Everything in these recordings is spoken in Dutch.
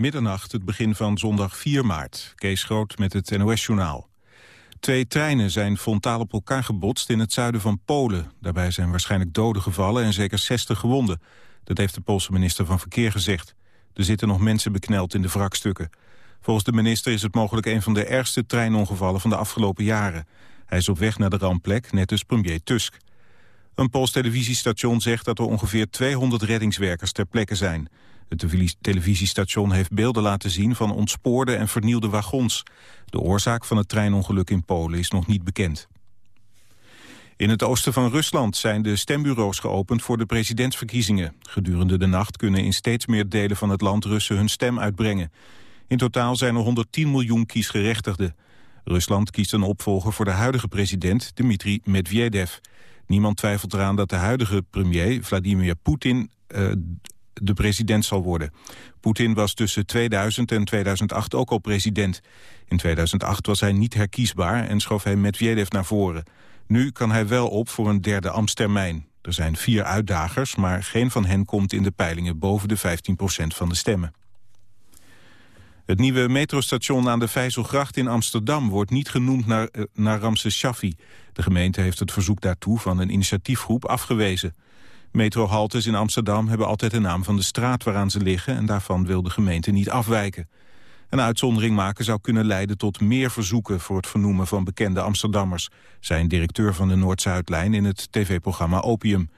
Middernacht, het begin van zondag 4 maart. Kees Groot met het NOS-journaal. Twee treinen zijn frontaal op elkaar gebotst in het zuiden van Polen. Daarbij zijn waarschijnlijk doden gevallen en zeker 60 gewonden. Dat heeft de Poolse minister van Verkeer gezegd. Er zitten nog mensen bekneld in de wrakstukken. Volgens de minister is het mogelijk een van de ergste treinongevallen van de afgelopen jaren. Hij is op weg naar de rampplek, net als premier Tusk. Een Pools televisiestation zegt dat er ongeveer 200 reddingswerkers ter plekke zijn. Het televisiestation heeft beelden laten zien van ontspoorde en vernielde wagons. De oorzaak van het treinongeluk in Polen is nog niet bekend. In het oosten van Rusland zijn de stembureaus geopend voor de presidentsverkiezingen. Gedurende de nacht kunnen in steeds meer delen van het land Russen hun stem uitbrengen. In totaal zijn er 110 miljoen kiesgerechtigden. Rusland kiest een opvolger voor de huidige president, Dmitri Medvedev. Niemand twijfelt eraan dat de huidige premier, Vladimir Poetin, uh, de president zal worden. Poetin was tussen 2000 en 2008 ook al president. In 2008 was hij niet herkiesbaar en schoof hij Medvedev naar voren. Nu kan hij wel op voor een derde ambtstermijn. Er zijn vier uitdagers, maar geen van hen komt in de peilingen boven de 15% van de stemmen. Het nieuwe metrostation aan de Vijzelgracht in Amsterdam wordt niet genoemd naar, uh, naar Ramses Shaffi. De gemeente heeft het verzoek daartoe van een initiatiefgroep afgewezen. Metrohaltes in Amsterdam hebben altijd de naam van de straat waaraan ze liggen... en daarvan wil de gemeente niet afwijken. Een uitzondering maken zou kunnen leiden tot meer verzoeken... voor het vernoemen van bekende Amsterdammers... zei een directeur van de Noord-Zuidlijn in het tv-programma Opium.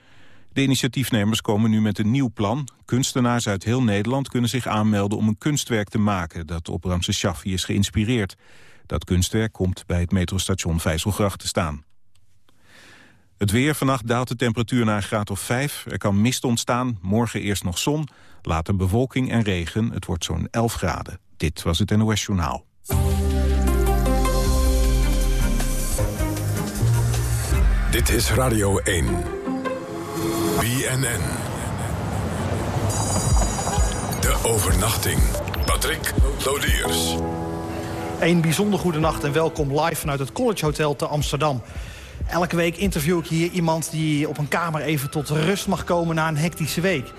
De initiatiefnemers komen nu met een nieuw plan. Kunstenaars uit heel Nederland kunnen zich aanmelden om een kunstwerk te maken... dat op Ramses Shaffi is geïnspireerd. Dat kunstwerk komt bij het metrostation Vijzelgracht te staan. Het weer, vannacht daalt de temperatuur naar een graad of 5. Er kan mist ontstaan, morgen eerst nog zon, later bewolking en regen. Het wordt zo'n 11 graden. Dit was het NOS Journaal. Dit is Radio 1. BNN. De overnachting. Patrick Lodiers. Een bijzonder goede nacht en welkom live vanuit het College Hotel te Amsterdam. Elke week interview ik hier iemand die op een kamer even tot rust mag komen na een hectische week.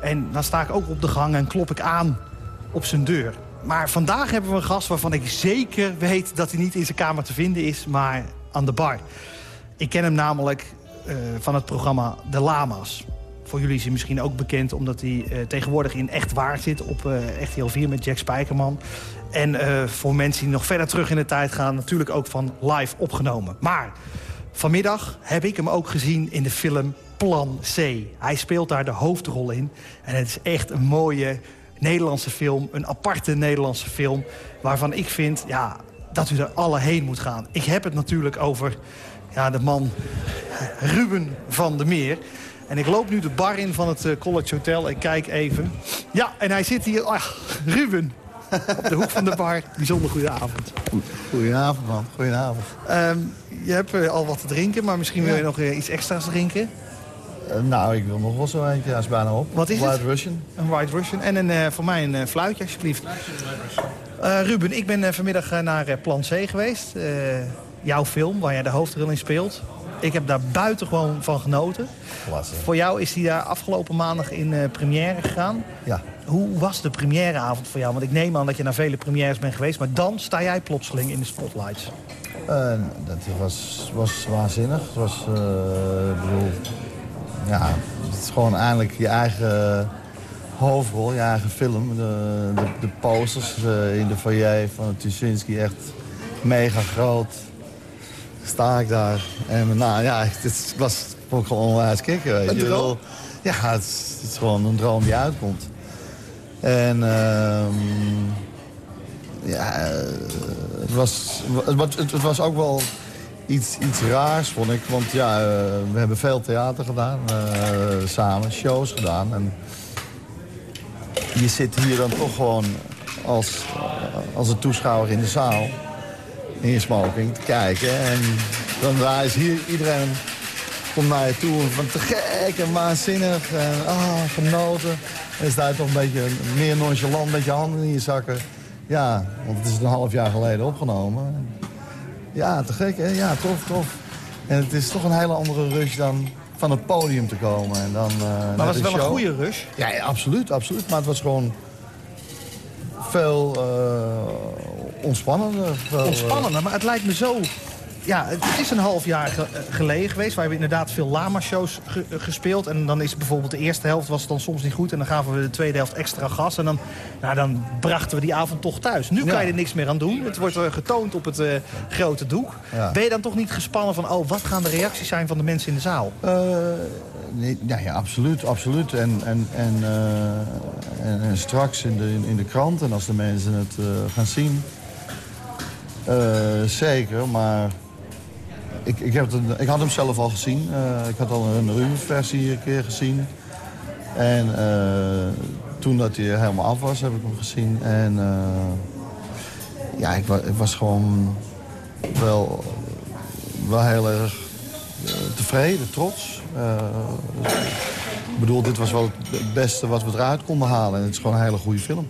En dan sta ik ook op de gang en klop ik aan op zijn deur. Maar vandaag hebben we een gast waarvan ik zeker weet dat hij niet in zijn kamer te vinden is, maar aan de bar. Ik ken hem namelijk uh, van het programma De Lama's. Voor jullie is hij misschien ook bekend omdat hij uh, tegenwoordig in Echt Waar zit... op uh, Echt Heel 4 met Jack Spijkerman. En voor mensen die nog verder terug in de tijd gaan... natuurlijk ook van live opgenomen. Maar Vanmiddag heb ik hem ook gezien in de film Plan C. Hij speelt daar de hoofdrol in. En het is echt een mooie Nederlandse film. Een aparte Nederlandse film. Waarvan ik vind ja, dat u er alle heen moet gaan. Ik heb het natuurlijk over ja, de man Ruben van der Meer. En ik loop nu de bar in van het eh, College Hotel. Ik kijk even. Ja, en hij zit hier. Ach, Ruben, op de hoek van de bar. Bijzonder goede avond. Goedenavond, man. Goedenavond. Um, je hebt uh, al wat te drinken, maar misschien wil je nog uh, iets extra's drinken? Uh, nou, ik wil nog wel zo eentje. Ja, is bijna op. Wat is White het? Russian. Een White Russian. En een, voor mij een fluitje, alsjeblieft. Ruben, ik ben vanmiddag naar Plan C geweest. jouw film, waar jij de hoofdrol in speelt. Ik heb daar buitengewoon van genoten. Klasse. Voor jou is die daar afgelopen maandag in première gegaan. Ja. Hoe was de premièreavond voor jou? Want ik neem aan dat je naar vele premières bent geweest... maar dan sta jij plotseling in de spotlights. Uh, dat was, was waanzinnig. Het was, uh, ik bedoel... Ja, het is gewoon eindelijk je eigen hoofdrol, je eigen film. De, de, de posters uh, in de foyer van Tuschinski echt mega groot. Sta ik daar. En nou ja, het was ook gewoon onwijs kicken. Weet je. droom? Ja, het is, het is gewoon een droom die uitkomt. En uh, ja, het was, het, het, was ook wel iets, iets raars, vond ik. Want ja, uh, we hebben veel theater gedaan, uh, samen, shows gedaan. En je zit hier dan toch gewoon als, als een toeschouwer in de zaal, in je smoking, te kijken. En dan is hier iedereen komt naar je toe van te gek en waanzinnig en ah, genoten. En sta je toch een beetje meer nonchalant met je handen in je zakken. Ja, want het is een half jaar geleden opgenomen. Ja, te gek, hè? Ja, tof, tof. En het is toch een hele andere rush dan van het podium te komen. En dan, uh, maar was het wel show. een goede rush? Ja, ja, absoluut, absoluut. Maar het was gewoon... veel uh, ontspannender. ontspannender, maar het lijkt me zo ja, het is een half jaar ge geleden geweest. Wij hebben inderdaad veel lama-shows gespeeld. En dan is bijvoorbeeld de eerste helft was het dan soms niet goed. En dan gaven we de tweede helft extra gas. En dan, nou, dan brachten we die avond toch thuis. Nu kan je er niks meer aan doen. Het wordt getoond op het uh, grote doek. Ben je dan toch niet gespannen van... oh, wat gaan de reacties zijn van de mensen in de zaal? Uh, nee, ja, absoluut, absoluut. En, en, en, uh, en, en, straks in de, in, in, de krant en als de mensen het gaan zien... zeker, maar ik, ik, heb het, ik had hem zelf al gezien. Uh, ik had al een ruwe versie een keer gezien. En uh, toen dat hij helemaal af was, heb ik hem gezien. En uh, ja, ik, ik, was gewoon wel, wel heel erg tevreden, trots. ik bedoel, dit was wel het beste wat we eruit konden halen. En het is gewoon een hele goede film.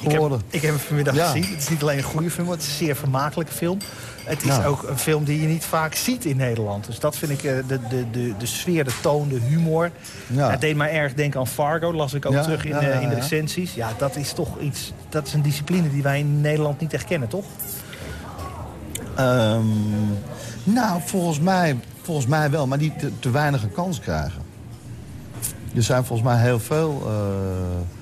Ik, heb, ik heb hem vanmiddag gezien. Het is niet alleen een goede film, het is een zeer vermakelijke film. Het is ook een film die je niet vaak ziet in Nederland. Dus dat vind ik uh, de, de, de, de sfeer, de toon, de humor. Ja. Het deed mij erg denken aan Fargo. las ik ook terug in, uh, in de recensies. Ja, dat is toch iets... Dat is een discipline die wij in Nederland niet echt kennen, toch? Um, nou, volgens mij, volgens mij wel. Maar die te, te weinig een kans krijgen. Er zijn volgens mij heel veel... Uh,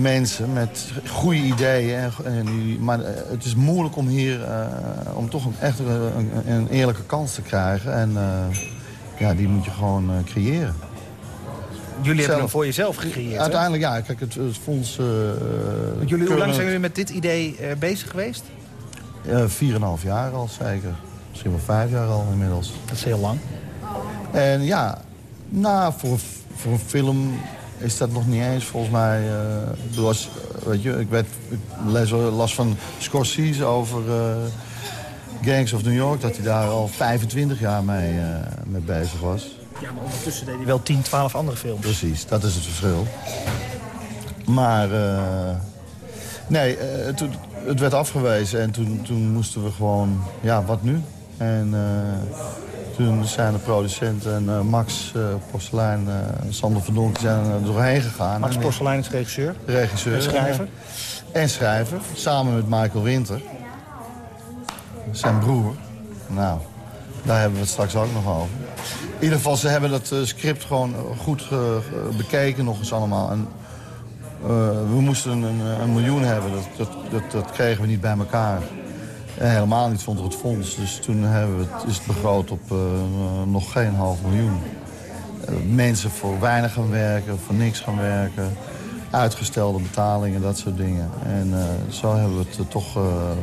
mensen met goede ideeën. En, die, maar eh, het is moeilijk om hier uh, om toch een, echt een, een, eerlijke kans te krijgen. En uh, ja, die moet je gewoon uh, creëren. Jullie hebben hem voor jezelf gecreëerd, Uiteindelijk, ja. Kijk, het, het fonds... jullie, hoe lang zijn jullie met dit idee bezig geweest? Vier en half jaar al, zeker. Misschien wel vijf jaar al inmiddels. Dat is heel lang. En ja, nou, voor, voor een film is dat nog niet eens volgens mij. Uh, was, weet je, ik, werd, ik les, las van Scorsese over uh, Gangs of New York... dat hij daar al 25 jaar mee, uh, mee bezig was. Ja, maar ondertussen deed hij wel 10, 12 andere films. Precies, dat is het verschil. Maar nee, het, het werd afgewezen en toen, toen moesten we gewoon... Ja, wat nu? En toen zijn de producenten en uh, Max uh, Porselein, uh, Sander van Donk zijn er doorheen gegaan. Max Porselein is regisseur? Regisseur. En schrijver? en schrijver, samen met Michael Winter. Zijn broer. Nou, daar hebben we het straks ook nog over. In ieder geval, ze hebben dat script gewoon goed bekeken nog eens allemaal. En, we moesten een, een miljoen hebben, dat, dat, dat, dat kregen we niet bij elkaar. En helemaal niet vond er het fonds. Dus toen hebben we het, is het begroot op uh, nog geen half miljoen. Uh, mensen voor weinig gaan werken, voor niks gaan werken. Uitgestelde betalingen, dat soort dingen. En uh, zo hebben we het toch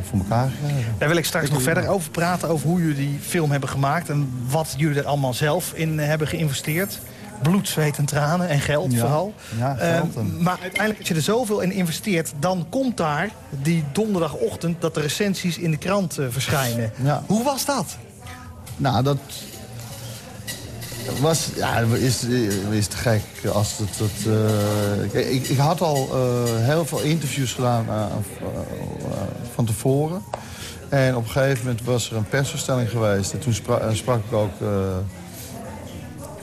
voor elkaar gekregen. Daar wil ik straks nog verder over praten. Over hoe jullie die film hebben gemaakt. En wat jullie er allemaal zelf in hebben geïnvesteerd bloed, zweet en tranen en geld vooral. Ja, geld ehm, maar uiteindelijk als je er zoveel in investeert... dan komt daar die donderdagochtend dat de recensies in de krant uh, verschijnen. Hoe was dat? Nou, dat was, ja, is, is te gek. Als het, het uh, ik, ik, had al uh, heel veel interviews gedaan uh, van tevoren. En op een gegeven moment was er een persverstelling geweest. En toen sprak, sprak ik ook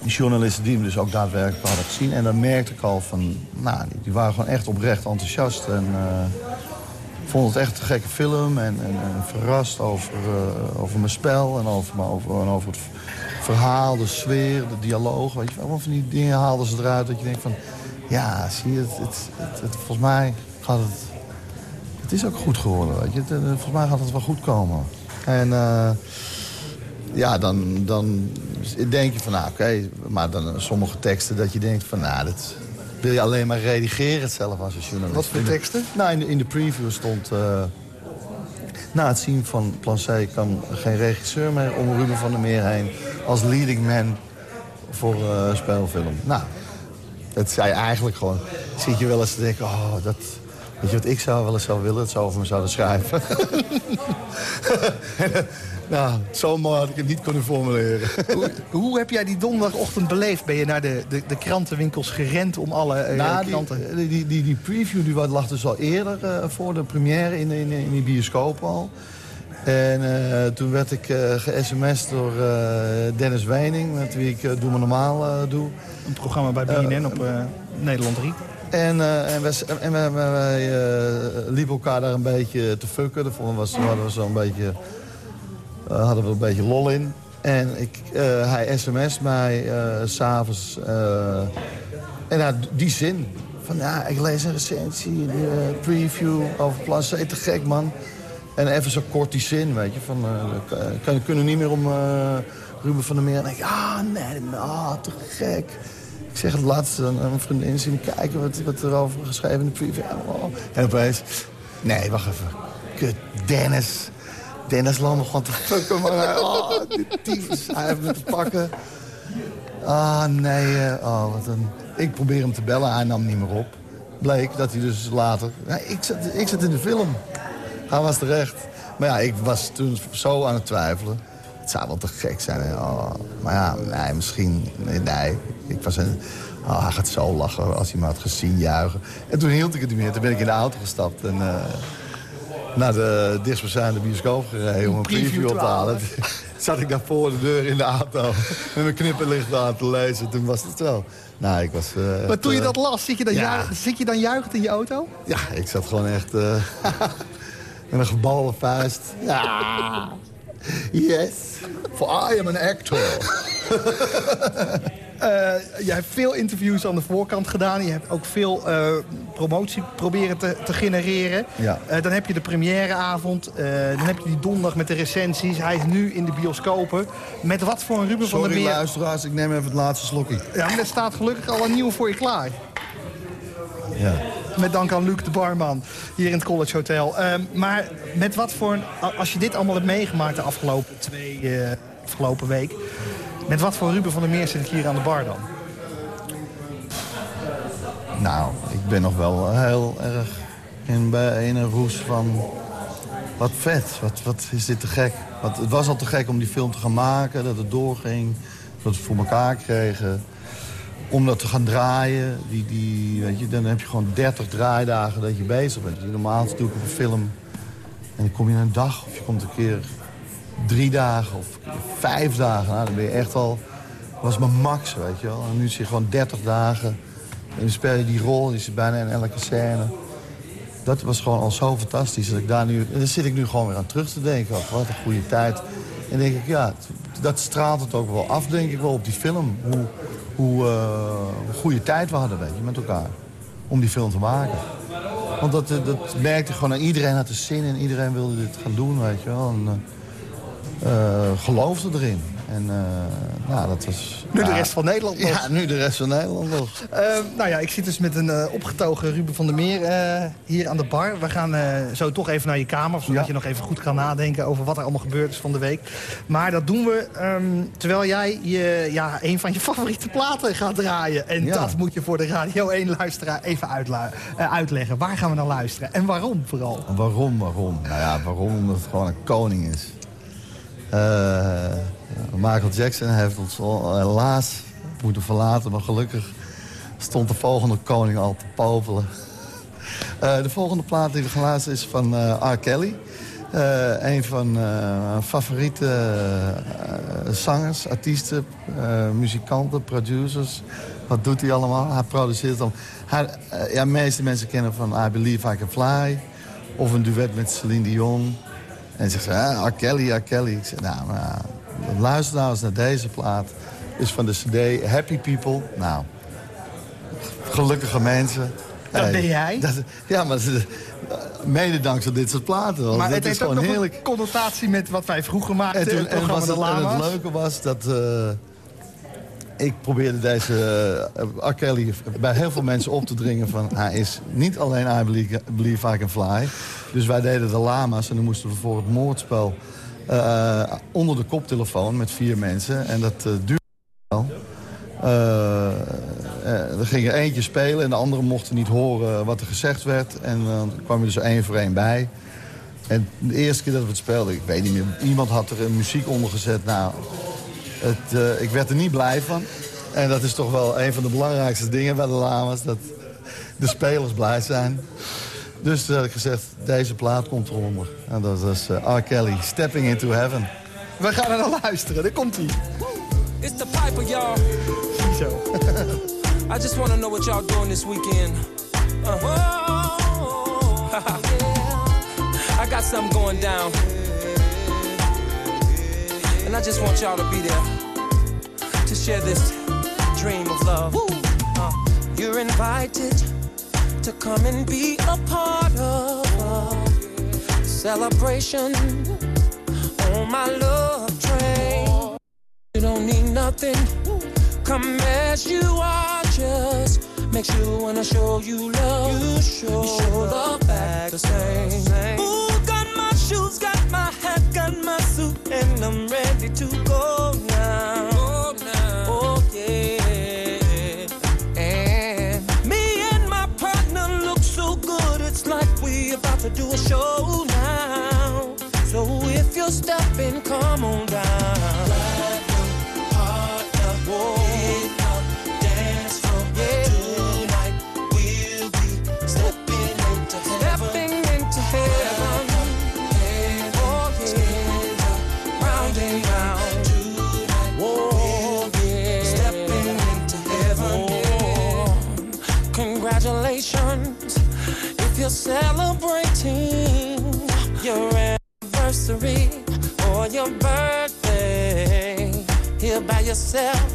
die journalisten die hem dus ook daadwerkelijk hadden gezien. En dan merkte ik al van, nou, die waren gewoon echt oprecht enthousiast. En uh, vond het echt een gekke film. En, en, verrast over, uh, over mijn spel en over, over, en over het verhaal, de sfeer, de dialoog. Weet je, allemaal van die dingen haalden ze eruit dat je denkt van... Ja, zie je, het, het, het, volgens mij gaat het... Het is ook goed geworden, weet je. Het, volgens mij gaat het wel goed komen. En... ja, dan, dan denk je van, nou oké, maar dan sommige teksten dat je denkt van, nou, dat wil je alleen maar redigeren het zelf als een journalist. Wat voor teksten? Nou, in de, in de preview stond, uh, na het zien van Plan C kan geen regisseur meer om Ruben van der Meer heen als leading man voor uh, een speelfilm. Nou, dat zei eigenlijk gewoon, zit je wel eens te denken, oh, dat... Weet je wat ik zou wel eens zou willen? Dat zou over me zouden schrijven. Nou, zo mooi had ik het niet kunnen formuleren. hoe, hoe, heb jij die donderdagochtend beleefd? Ben je naar de, de, de krantenwinkels gerend om alle uh, nou, kranten... Die, die, die, die, preview die lag dus al eerder uh, voor de première in, in, in die bioscoop al. En uh, toen werd ik uh, ge-sms'd door uh, Dennis Weining, met wie ik Doe Me Normaal doe. Een programma bij BNN op Nederland 3. En, uh, en, wij, en wij, wij uh, liepen elkaar daar een beetje te fucken. Daar was, we zo'n beetje, hadden we een beetje lol in. En ik, hij sms mij s'avonds. en nou, die zin. Van ja, ik lees een recensie, een preview over Plan C. Te gek, man. En even zo kort die zin, weet je. Van, kan, kunnen niet meer om Ruben van der Meer. En ik, ah, nee, ah, te gek. Ik zeg het laatste aan mijn vriendin zien kijken wat, wat er over geschreven in de preview. En opeens, nee, wacht even. Kut, Dennis. Dennis Lam gewoon te fucken, oh, die tyfus, hij heeft me te pakken. Ah, nee, uh, oh, wat een... Ik probeer hem te bellen, hij nam niet meer op. Bleek dat hij dus later... Ik, zat, ik zat in de film. Hij was terecht. Maar ja, ik was toen zo aan het twijfelen. Het zou wel te gek zijn. Oh, maar ja, nee, misschien... Nee, nee. Ik was een... Oh, hij gaat zo lachen als hij me had gezien juichen. En toen hield ik het niet meer. Toen ben ik in de auto gestapt en uh, naar de dichtstbijzijnde bioscoop gereden... om een preview op te halen. zat ik daar voor de deur in de auto met mijn knipperlicht aan te lezen. Toen was het zo. Nou, ik was... Uh, maar toen je dat las, zit je dan, ja. zit je dan juichend in je auto? Ja, ik zat gewoon echt... Uh, met een gebalde vuist. Ja. Yes. For I am an actor. Uh, je hebt veel interviews aan de voorkant gedaan. Je hebt ook veel uh, promotie proberen te, te genereren. Ja. Uh, dan heb je de premièreavond. dan heb je die donderdag met de recensies. Hij is nu in de bioscopen. Met wat voor een Ruben Sorry, van der Meer... Sorry luisteraars, ik neem even het laatste slokje. Ja, maar er staat gelukkig al een nieuwe voor je klaar. Ja. Met dank aan Luc de Barman hier in het College Hotel. Ehm, maar met wat voor een, als je dit allemaal hebt meegemaakt de afgelopen twee, uh, afgelopen week. Met wat voor Ruben van der Meer zit ik hier aan de bar dan? Nou, ik ben nog wel heel erg in, bij een roes van... Wat vet, wat, wat is dit te gek. Want het was al te gek om die film te gaan maken, dat het doorging. Dat we het voor elkaar kregen om dat te gaan draaien, die, die, weet je, dan heb je gewoon 30 draaidagen dat je bezig bent. Normaal doe ik op een film en dan kom je een dag of je komt een keer drie dagen of vijf dagen. Nou, dan ben je echt al... Was mijn max, weet je wel. En nu zit je gewoon 30 dagen en dan speel je die rol, die zit bijna in elke scène. Dat was gewoon al zo fantastisch. Dat ik daar nu, en daar zit ik nu gewoon weer aan terug te denken. Oh, wat een goede tijd. En denk ik, ja, dat straalt het ook wel af, denk ik wel, op die film. Hoe, hoe uh, goede tijd we hadden, weet je, met elkaar. Om die film te maken. Want dat, eh, dat merkte gewoon, iedereen had er zin in. Iedereen wilde dit gaan doen, weet je wel. En, uh, geloofde erin. En uh, nou, dat was... Nu de rest van Nederland nog. Ja, nu de rest van Nederland nog. Uh, nou ja, ik zit dus met een uh, opgetogen Ruben van der Meer hier aan de bar. We gaan zo toch even naar je kamer, zodat ja. je nog even goed kan nadenken over wat er allemaal gebeurd is van de week. Maar dat doen we um, terwijl jij je, ja, een van je favoriete platen gaat draaien. En ja. dat moet je voor de Radio 1-luisteraar even uitleggen. Waar gaan we naar luisteren en waarom vooral? Waarom, waarom? Nou ja, waarom? Omdat het gewoon een koning is. Uh, Michael Jackson heeft ons helaas moeten verlaten, maar gelukkig stond de volgende koning al te popelen. Uh, de volgende plaat die we luisteren is van uh, R. Kelly. Een van mijn favoriete zangers, artiesten, muzikanten, producers. Wat doet hij allemaal? Hij produceert dan. Hij, ja, de meeste mensen kennen van I Believe I Can Fly. Of een duet met Celine Dion. En ze zeggen, R. Kelly, R. Kelly. Ik zeg, nou, maar luister nou eens naar deze plaat. Is van de cd Happy People. Nou, gelukkige mensen. Dat ben jij? Dat, ja, maar mede dankzij dit soort platen. Maar het is gewoon heerlijk. een connotatie met wat wij vroeger maakten. En, toen, het, en, was het, en het leuke was dat... Uh, ik probeerde deze uh, bij heel veel mensen op te dringen van... hij is niet alleen I Believe, I Can Fly. Dus wij deden de lama's en dan moesten we voor het moordspel... Uh, onder de koptelefoon met vier mensen. En dat uh, duurde wel. Er ging er eentje spelen en de anderen mochten niet horen wat er gezegd werd. En dan kwam je dus één voor één bij. En de eerste keer dat we het speelden, ik weet niet meer... iemand had er een muziek onder gezet. Nou, het, uh, ik werd er niet blij van. En dat is toch wel een van de belangrijkste dingen bij de Lama's. Dat de spelers blij zijn. Dus heb ik gezegd, deze plaat komt eronder. En dat is uh, eh, R. Kelly, Stepping Into Heaven. We gaan er naar luisteren, daar komt ie. It's the Piper, y'all. Zo. I just want to know what y'all doing this weekend. Uh. I got something going down. And I just want y'all to be there to share this dream of love. Uh, you're invited to come and be a part of a celebration on my love train. You don't need nothing, come as you are, just makes you wanna show you love. You show, you show love back the same. Ooh, got my shoes, got my got my suit, and I'm ready to go now. Oh yeah. And me and my partner look so good, it's like we about to do a show now. So if you're stepping, come on down. You're celebrating your anniversary or your birthday. Here by yourself,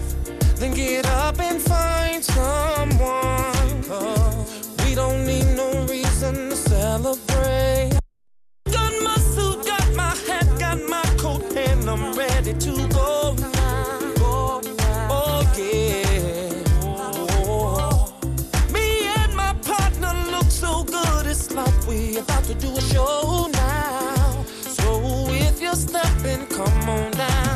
then get up and find someone. 'Cause we don't need no reason to celebrate. Got my suit, got my hat, got my coat, and I'm ready to go about to do a show now. So if you're stepping, come on down.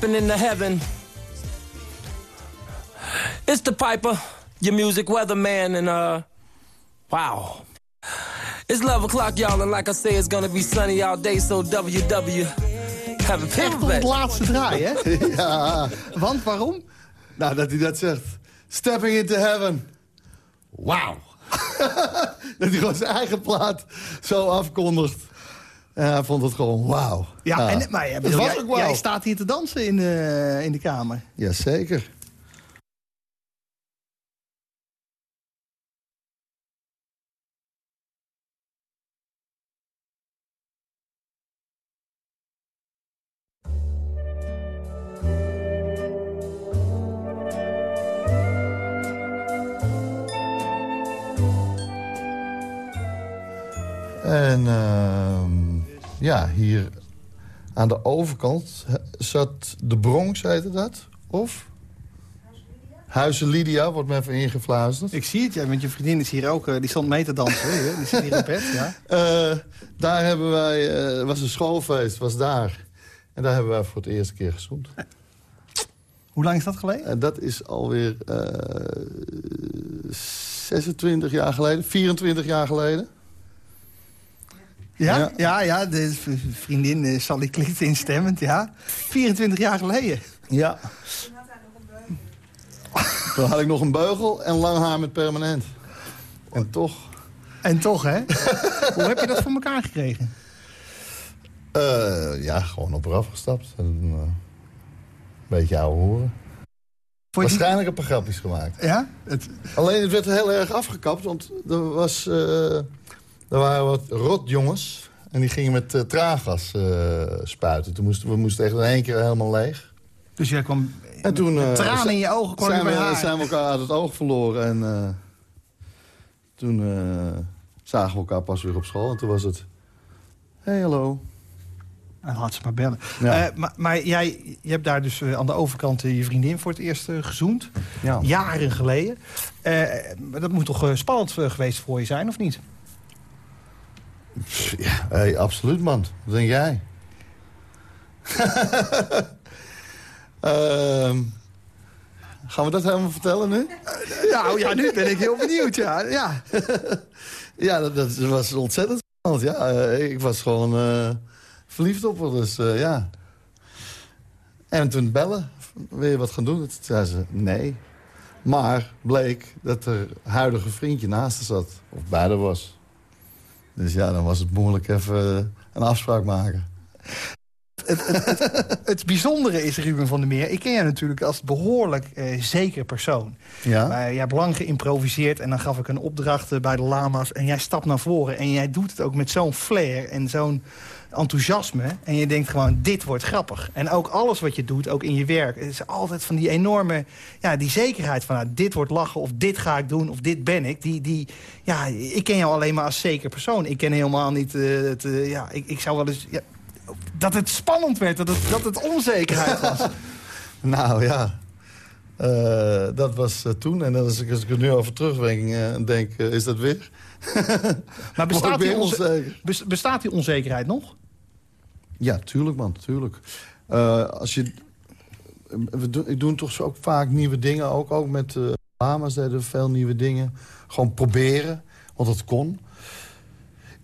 Stepping into heaven. It's the Piper, your music weatherman, and uh, wow. It's 11 o'clock, y'all, and like I say, it's gonna be sunny all day, so WW. Have a op het laatste draai, hè? Ja, Want waarom? nou dat hij dat zegt. Stepping into heaven. Wauw. dat hij gewoon zijn eigen plaat zo afkondigt. En hij vond het gewoon wauw. Ja, En, maar ja, het bedoel, was jij, ook jij staat hier te dansen in, de in de kamer. Jazeker. Ja, hier aan de overkant zat de Bronx, heette dat? Of? Huizen Lydia, wordt me even ingefluisterd. Ik zie het, ja, want je vriendin is hier ook, eh, die stond mee te dansen. hè? Die zit hier in bed, ja. Eh, daar hebben wij, eh was een schoolfeest, was daar. En daar hebben wij voor het eerste keer gezoend. Hoe lang is dat geleden? En dat is alweer eh 26 jaar geleden, 24 jaar geleden. Ja, Ja. ja, de vriendin eh, Sally klinkt instemmend, ja. 24 jaar geleden. Ja. Toen had ik nog een beugel en lang haar met permanent. En toch... En toch, hè? Hoe heb je dat voor elkaar gekregen? eh, ja, gewoon op eraf gestapt. En, eh, een beetje ouwe horen. Waarschijnlijk een paar grapjes gemaakt. Ja? Het, Alleen het werd heel erg afgekapt, want er, was, eh, er waren wat rotjongens. En die gingen met eh, traangas eh, spuiten. Toen moesten, we moesten echt in één keer helemaal leeg. dus jij kwam... En toen eh, tranen in je ogen kwam zijn we, haar. zijn we elkaar uit het oog verloren. En toen zagen we elkaar pas weer op school. En toen was het... Hey, hallo. En laat ze maar bellen. Ja. Maar maar jij je hebt daar dus aan de overkant je vriendin voor het eerst gezoend. Ja. Jaren geleden. Dat moet toch spannend geweest voor je zijn, of niet? Ja, hey, absoluut, man. Wat denk jij? Ehm, gaan we dat helemaal vertellen nu? Nou ja, nu ben ik heel benieuwd. Ja, ja. Ja, dat, dat was ontzettend spannend. Ja, Eh, ik was gewoon eh, verliefd op haar, dus eh, ja. En toen bellen, wil je wat gaan doen? Toen zei ze, nee. Maar bleek dat er huidige vriendje naast haar zat. Of bij haar was. Dus ja, dan was het moeilijk even een afspraak maken. Het bijzondere is, Ruben van der Meer... ik ken jij natuurlijk als behoorlijk eh, zeker persoon. Ja? Maar jij hebt lang geïmproviseerd en dan gaf ik een opdracht eh, bij de lama's... en jij stapt naar voren en jij doet het ook met zo'n flair en zo'n enthousiasme. En je denkt gewoon, dit wordt grappig. En ook alles wat je doet, ook in je werk... is altijd van die enorme, ja, die zekerheid van... Nou, dit wordt lachen of dit ga ik doen of dit ben ik. Die, die, ja, ik ken jou alleen maar als zeker persoon. Ik ken helemaal niet... eh, het, eh, ja, ik, ik zou wel eens... Ja, dat het spannend werd, dat het, dat het onzekerheid was. Nou ja, Eh, dat was toen. En als ik, als ik er nu over terugdenk, denk, is dat weer? Maar bestaat die, bestaat die onzekerheid nog? Ja, tuurlijk man, tuurlijk. Eh, als je, we doen, ik doe toch zo ook vaak nieuwe dingen. Ook, ook met uh, lama's deden veel nieuwe dingen. Gewoon proberen, want dat kon.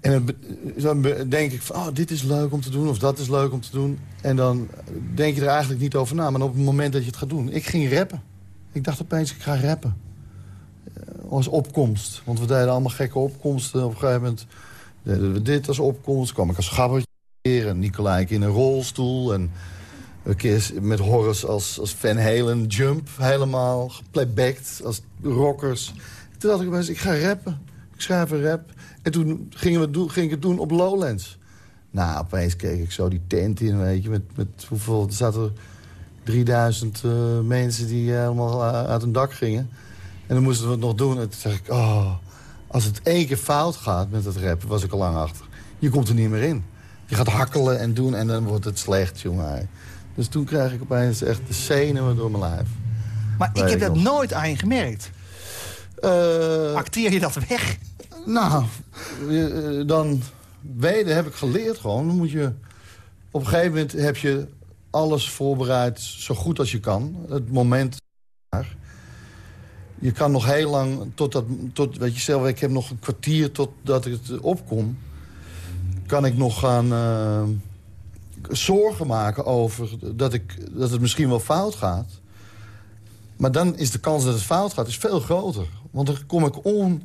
En dan denk ik van, oh, dit is leuk om te doen of dat is leuk om te doen. En dan denk je er eigenlijk niet over na. Maar op het moment dat je het gaat doen... Ik ging rappen. Ik dacht opeens, ik ga rappen. Eh, als opkomst. Want we deden allemaal gekke opkomsten. Op een gegeven moment deden we dit als opkomst. kwam ik als. En Nicolai in een rolstoel. En een keer met Horace als, als Van Halen jump. Helemaal geplaybacked als rockers. Toen dacht ik opeens, ik ga rappen. Ik schrijf een rap. En toen gingen we doen, ging ik het doen op Lowlands. Nou, opeens keek ik zo die tent in, weet je. Met, met hoeveel, er zaten er 3000 eh, mensen die helemaal eh, uit een dak gingen. En dan moesten we het nog doen. En toen zeg ik, oh, als het één keer fout gaat met het rap, was ik al lang achter. Je komt er niet meer in. Je gaat hakkelen en doen en dan wordt het slecht, jongen. Dus toen kreeg ik opeens echt de zenuwen door mijn lijf. Maar ik heb ik dat nog. nooit aan je gemerkt. Eh, Acteer je dat weg? Nou, eh, dan weten heb ik geleerd gewoon. Dan moet je, op een gegeven moment heb je alles voorbereid zo goed als je kan. Het moment. Je kan nog heel lang, tot dat, tot, weet je zelf, ik heb nog een kwartier totdat ik het opkom. Kan ik nog gaan eh, zorgen maken over dat, ik, dat het misschien wel fout gaat. Maar dan is de kans dat het fout gaat is veel groter. Want dan kom ik on,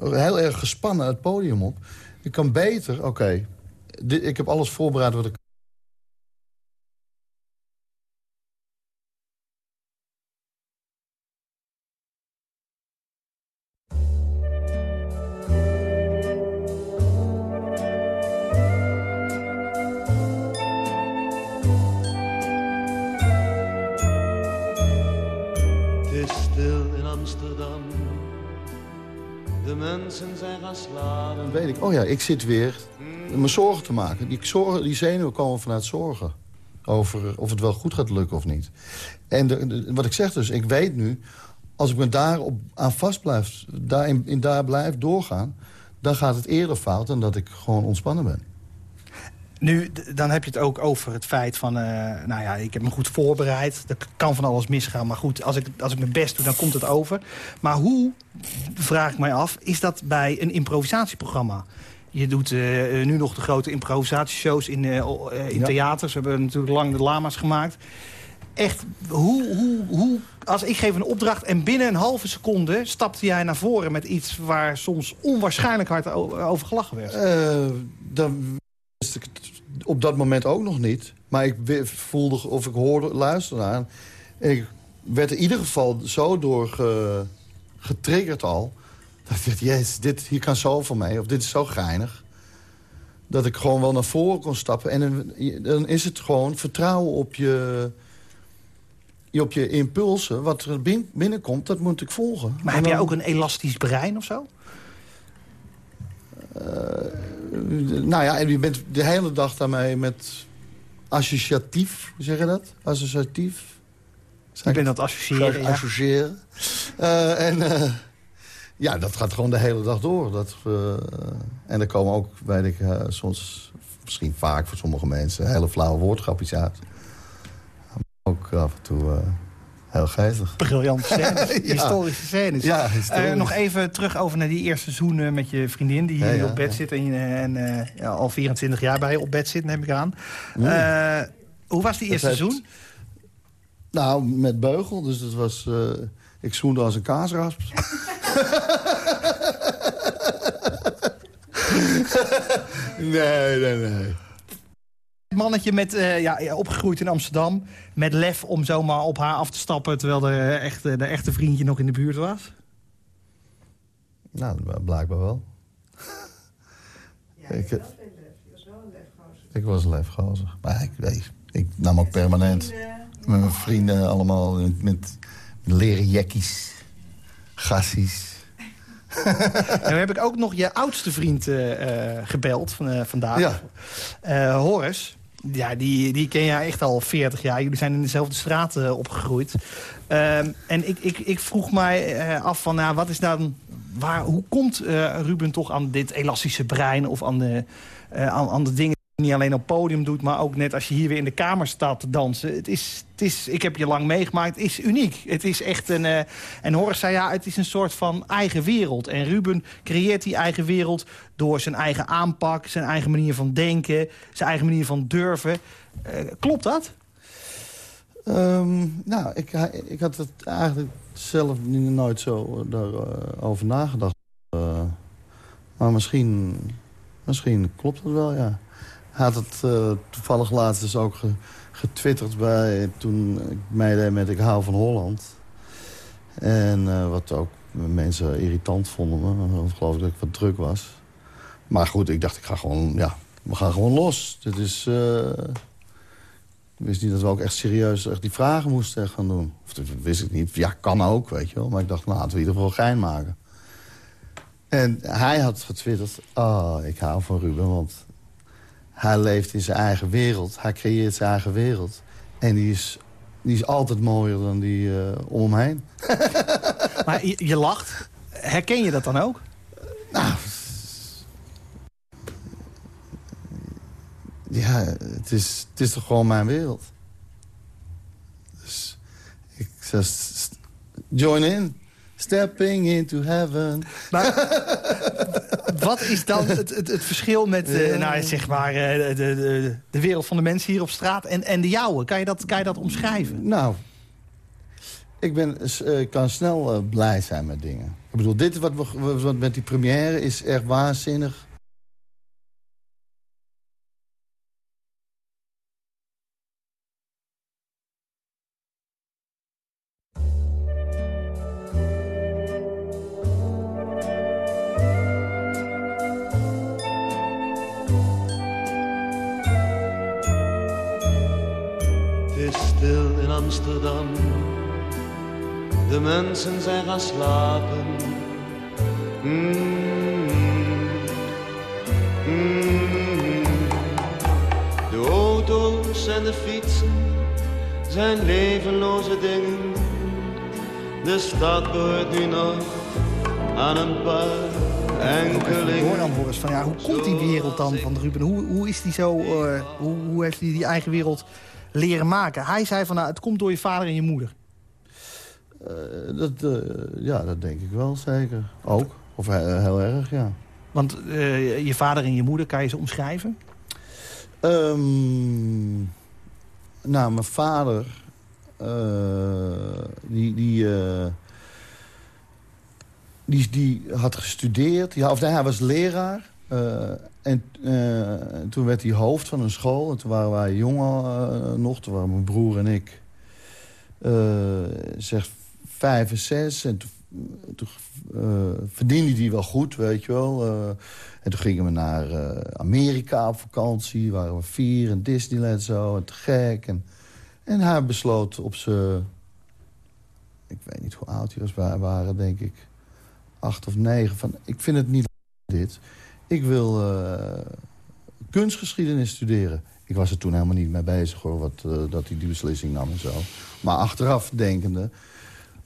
heel erg gespannen het podium op. Ik kan beter, oké, ik heb alles voorbereid wat ik... Dan weet ik, oh ja, ik zit weer me zorgen te maken. Die, zorgen, die zenuwen komen vanuit zorgen. Over of het wel goed gaat lukken of niet. En de, de- wat ik zeg dus, ik weet nu... als ik me daar op, aan vast blijf, daar, in, in daar blijf doorgaan... dan gaat het eerder fout dan dat ik gewoon ontspannen ben. Nu, dan heb je het ook over het feit van... eh, nou ja, ik heb me goed voorbereid. Er kan van alles misgaan. Maar goed, als ik, als ik mijn best doe, dan komt het over. Maar hoe, vraag ik mij af, is dat bij een improvisatieprogramma? Je doet eh, eh, nu nog de grote improvisatieshows in, in Ja. theaters. We hebben natuurlijk lang de lama's gemaakt. echt, hoe, hoe, hoe, als ik geef een opdracht en binnen een halve seconde stapte jij naar voren met iets waar soms onwaarschijnlijk hard over gelachen werd. Dan op dat moment ook nog niet. Maar ik voelde of ik hoorde, luisterde aan. En ik werd in ieder geval zo door ge- getriggerd al. Dat ik dacht, yes, dit, hier kan zoveel mee. Of dit is zo geinig. Dat ik gewoon wel naar voren kon stappen. En dan, dan is het gewoon vertrouwen op je, op je impulsen. Wat er bin- binnenkomt, dat moet ik volgen. Maar heb jij ook een elastisch brein of zo? Nou ja, en je bent de hele dag daarmee met associatief, hoe zeg je dat? Associatief? Ik ben dat associëren. ja. Associëren. Eh, en eh, ja, dat gaat gewoon de hele dag door. Dat, eh, en er komen ook, weet ik, soms, misschien vaak voor sommige mensen... hele flauwe woordgrapjes uit. Ook af en toe heel geestig. Briljante scènes, Ja. historische scènes. Ja, Eh, nog even terug over naar die eerste seizoen met je vriendin... die hier Ja, nu ja, op bed ja. zit en, en eh, ja, al 24 jaar bij je op bed zit, neem ik aan. Eh, hoe was die eerste heeft- seizoen? Nou, met beugel, dus dat was... eh, ik zoende als een kaasrasp. nee, nee, nee. Mannetje met, eh, ja, ja, opgegroeid in Amsterdam... met lef om zomaar op haar af te stappen... terwijl de echte, de echte vriendje nog in de buurt was? Nou, blijkbaar wel. ik, ik was een lefgozer. Maar ik, nee, ik nam ook permanent met mijn vrienden allemaal met, met leren jekkies, gassies. En nu heb ik ook nog je oudste vriend eh, eh, gebeld van, eh, vandaag. Ja. Eh, Horace. Ja, die, die ken jij echt al 40 jaar. Jullie zijn in dezelfde straat eh, opgegroeid. Ehm, en ik, ik, ik vroeg mij eh, af van, nou, wat is dan... Waar, hoe komt eh, Ruben toch aan dit elastische brein... of aan de, aan, de dingen niet alleen op podium doet... maar ook net als je hier weer in de kamer staat te dansen. Het is, het is, ik heb je lang meegemaakt. Is uniek. Het is echt een... eh, en Horace zei, ja, het is een soort van eigen wereld. En Ruben creëert die eigen wereld door zijn eigen aanpak... zijn eigen manier van denken, zijn eigen manier van durven. Eh, klopt dat? Ehm, nou, ik, ik had het eigenlijk zelf nooit zo daarover nagedacht. Eh, maar misschien, misschien klopt het wel, ja. Had het eh, toevallig laatst dus ook ge- getwitterd bij... toen ik meedeed met Ik hou van Holland. En eh, wat ook mensen irritant vonden. Of geloof ik dat ik wat druk was. Maar goed, ik dacht, ik ga gewoon, ja, we gaan gewoon los. Dit is... eh, ik wist niet dat we ook echt serieus echt die vragen moesten gaan doen. Of dat wist ik niet. Ja, kan ook, weet je wel. Maar ik dacht, nou, laten we in ieder geval gein maken. En hij had getwitterd... Oh, ik hou van Ruben, want hij leeft in zijn eigen wereld. Hij creëert zijn eigen wereld. En die is, die is altijd mooier dan die eh, om hem heen. Maar je, je lacht. Herken je dat dan ook? Nou, ja, het is, het is toch gewoon mijn wereld. Dus ik zeg, st- join in. Stepping into heaven. Wat is dan het, het, het verschil met eh, nou, zeg maar, eh, de, de, de wereld van de mensen hier op straat en, en de jouwe? Kan je dat, kan je dat omschrijven? Nou, ik ben, eh, kan snel blij zijn met dingen. Ik bedoel, dit wat, we, wat met die première is echt waanzinnig. Amsterdam. De mensen zijn gaan slapen. Mm. Mm. De auto's en de fietsen zijn levenloze dingen. De stad behoort nu nog aan een paar enkelingen. Hoor dan, Horace, van, ja, hoe komt die wereld dan van Ruben? Hoe, hoe, is die zo, eh, hoe, hoe heeft hij die eigen wereld leren maken? Hij zei van, nou, het komt door je vader en je moeder. Eh, dat, eh, ja, dat denk ik wel zeker. Ook. Of he- heel erg, ja. Want eh, je vader en je moeder, kan je ze omschrijven? Ehm, nou, mijn vader eh, die, die, eh, die, die had gestudeerd. Die, of nee, hij was leraar. Eh, en eh, toen werd hij hoofd van een school. En toen waren wij jong eh, nog. Toen waren mijn broer en ik zeg vijf en zes. En toen, toen verdiende hij wel goed, weet je wel. En toen gingen we naar Amerika op vakantie. Waren we vier en Disneyland zo. En te gek. En, en hij besloot op zijn... Ik weet niet hoe oud hij was. Wij waren denk ik acht of negen. Van, ik vind het niet dit. Ik wil eh, kunstgeschiedenis studeren. Ik was er toen helemaal niet mee bezig hoor, wat, eh, dat hij die beslissing nam en zo. Maar achteraf denkende,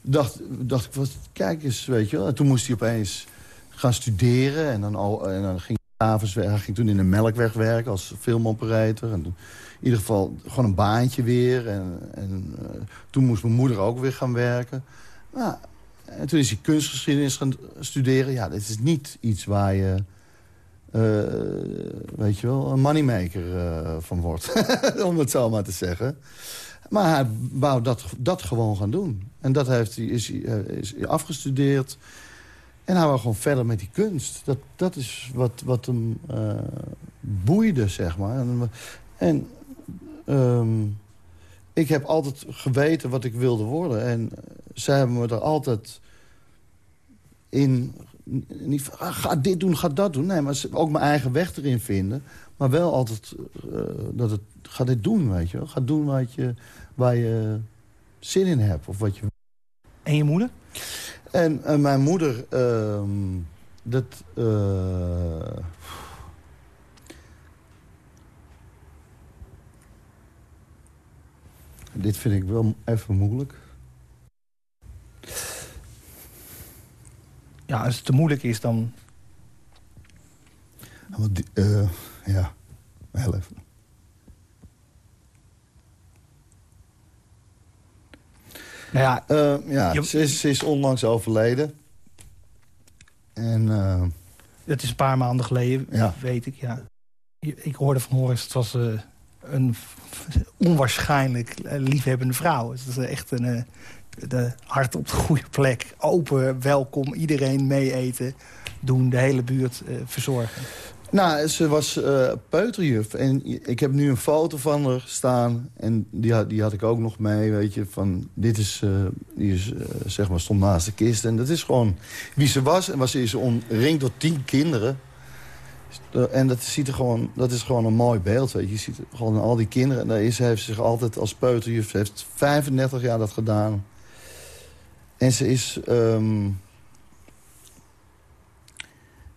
dacht, dacht ik, wat, kijk eens, weet je wel. En toen moest hij opeens gaan studeren. En dan, al, en dan ging avonds, hij ging toen in de Melkweg werken als filmoperator. En in ieder geval gewoon een baantje weer. En, en eh, toen moest mijn moeder ook weer gaan werken. Nou, en toen is hij kunstgeschiedenis gaan studeren. Ja, dit is niet iets waar je... eh, weet je wel, een moneymaker eh, van wordt. Om het zo maar te zeggen. Maar hij wou dat, dat gewoon gaan doen. En dat heeft hij, is, eh, is afgestudeerd. En hij wou gewoon verder met die kunst. Dat, dat is wat, wat hem boeide, zeg maar. En, en ehm, ik heb altijd geweten wat ik wilde worden. En zij hebben me er altijd in... Niet van, ah, ga dit doen, ga dat doen. Nee, maar ook mijn eigen weg erin vinden. Maar wel altijd eh, dat het... Ga dit doen, weet je wel. Ga doen wat je, waar je zin in hebt. Of wat je En je moeder? en mijn moeder, ehm, dat... eh, dit vind ik wel even moeilijk. Ja, als het te moeilijk is, dan... Die- eh, ja, heel even. Nou ja, Eh, ja, Je- ze, is, ze is onlangs overleden. En eh, het is een paar maanden geleden, Ja. weet ik, ja. Ik hoorde van Horace, het was eh, een onwaarschijnlijk eh, liefhebbende vrouw. Het is echt een eh, de hart op de goede plek. Open, welkom, iedereen mee eten, doen, de hele buurt eh, verzorgen. Nou, ze was eh peuterjuf. En ik heb nu een foto van haar staan. En die had, die had ik ook nog mee, weet je. Van, dit is, eh, die is, zeg maar, stond naast de kist. En dat is gewoon wie ze was. En was ze is omringd door tien kinderen. En dat, ziet er gewoon, dat is gewoon een mooi beeld, weet je. Je ziet gewoon al die kinderen. En daar is, heeft zich altijd als peuterjuf... Heeft 35 jaar dat gedaan. En ze is... ehm,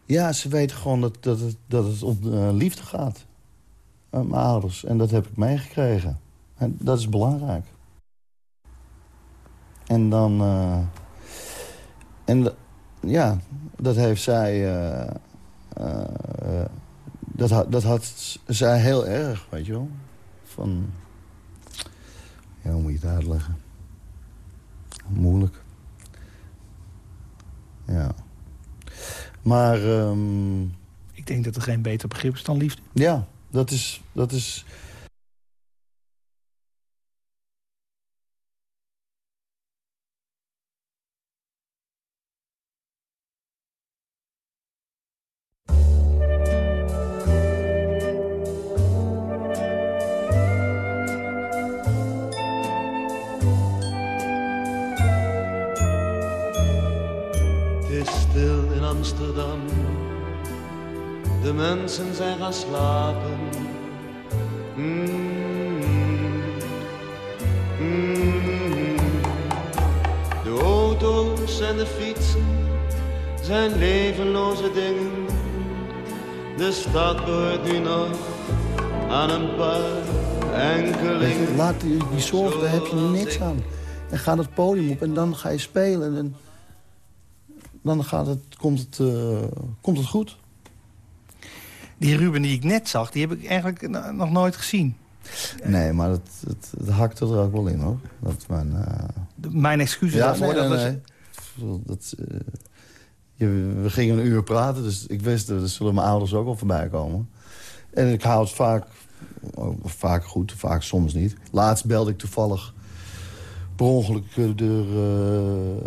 ja, ze weten gewoon dat, dat, het, dat het om eh, liefde gaat. Mijn ouders. En dat heb ik meegekregen. En dat is belangrijk. En dan... eh, en ja, dat heeft zij... eh, dat, dat had zij heel erg, weet je wel. Van... Ja, hoe moet je het uitleggen? Moeilijk. Ja. Maar ehm, Ik denk dat er geen beter begrip is dan liefde. ja, dat is, dat is... mensen zijn gaan slapen. Mm. Mm. De auto's en de fietsen zijn levenloze dingen. De stad behoort nu nog aan een paar enkelingen. laat die, die zorg, daar heb je niks aan. En ga het podium op en dan ga je spelen. En dan gaat het, komt, het, eh, komt het goed. Die Ruben die ik net zag, die heb ik eigenlijk no- nog nooit gezien. Nee, maar het, het, het hakte er ook wel in, hoor. Dat mijn, De- Mijn excuses ja, daarvoor. nee, dat nee, was- nee. Dat, eh, je- we gingen een uur praten, dus ik wist... er zullen mijn ouders ook wel voorbij komen. En ik hou het vaak, oh, vaak goed, vaak soms niet. Laatst belde ik toevallig per ongeluk de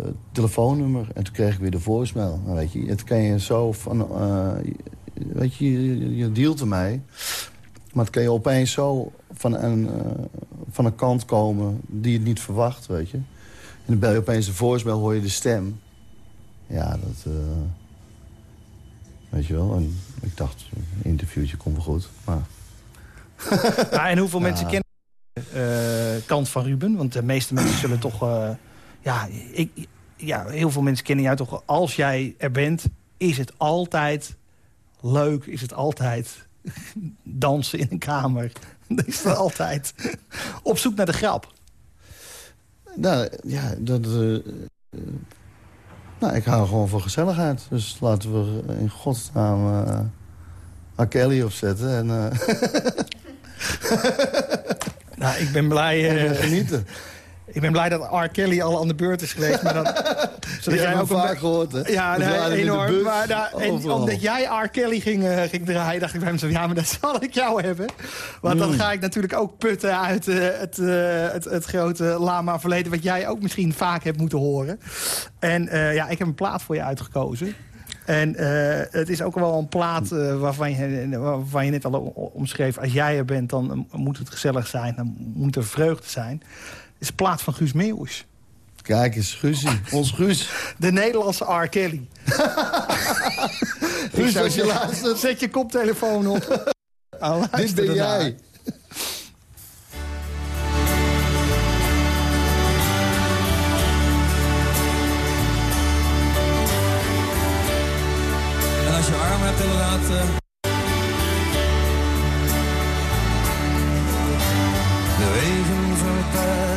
eh, telefoonnummer. En toen kreeg ik weer de voicemail. Nou, weet je, het kan je zo van... weet je, je, je dealt ermee. Maar het kan je opeens zo van een, eh, van een kant komen die je niet verwacht, weet je. En dan bel je opeens de voicemail, hoor je de stem. Ja, dat... eh, weet je wel. En ik dacht, een interviewtje komt wel goed. Maar Nou, en hoeveel mensen kennen de eh, kant van Ruben? Want de meeste mensen zullen toch... ja, ik, ja, heel veel mensen kennen jou toch... Als jij er bent, is het altijd leuk. Is het altijd dansen in een kamer. Is het altijd op zoek naar de grap. Nou, ja, dat... eh, eh, nou, ik hou gewoon van gezelligheid. Dus laten we in godsnaam eh R. Kelly opzetten en, Nou, ik ben blij... genieten. ik ben blij dat R. Kelly al aan de beurt is geweest. Maar dan, zodat jij jij ook vaak gehoord, hè? Ja, nee, enorm. maar, nou, en omdat jij R. Kelly ging, eh, ging draaien, dacht ik bij mezelf... ja, maar dat zal ik jou hebben. Want Mm. dan ga ik natuurlijk ook putten uit eh, het, eh, het, het grote lama verleden... wat jij ook misschien vaak hebt moeten horen. En ja, ik heb een plaat voor je uitgekozen. En het is ook wel een plaat waarvan, je, waarvan je net al omschreef... als jij er bent, dan moet het gezellig zijn. Dan moet er vreugde zijn. Het is een plaat van Guus Meeuwis. Kijk eens, Guusie. Ons Guus. De Nederlandse R. Kelly. Guus, als je luistert, Zet je koptelefoon op. Oh, dit luister ben ernaar. jij. En als je arm hebt inderdaad... eh, De regen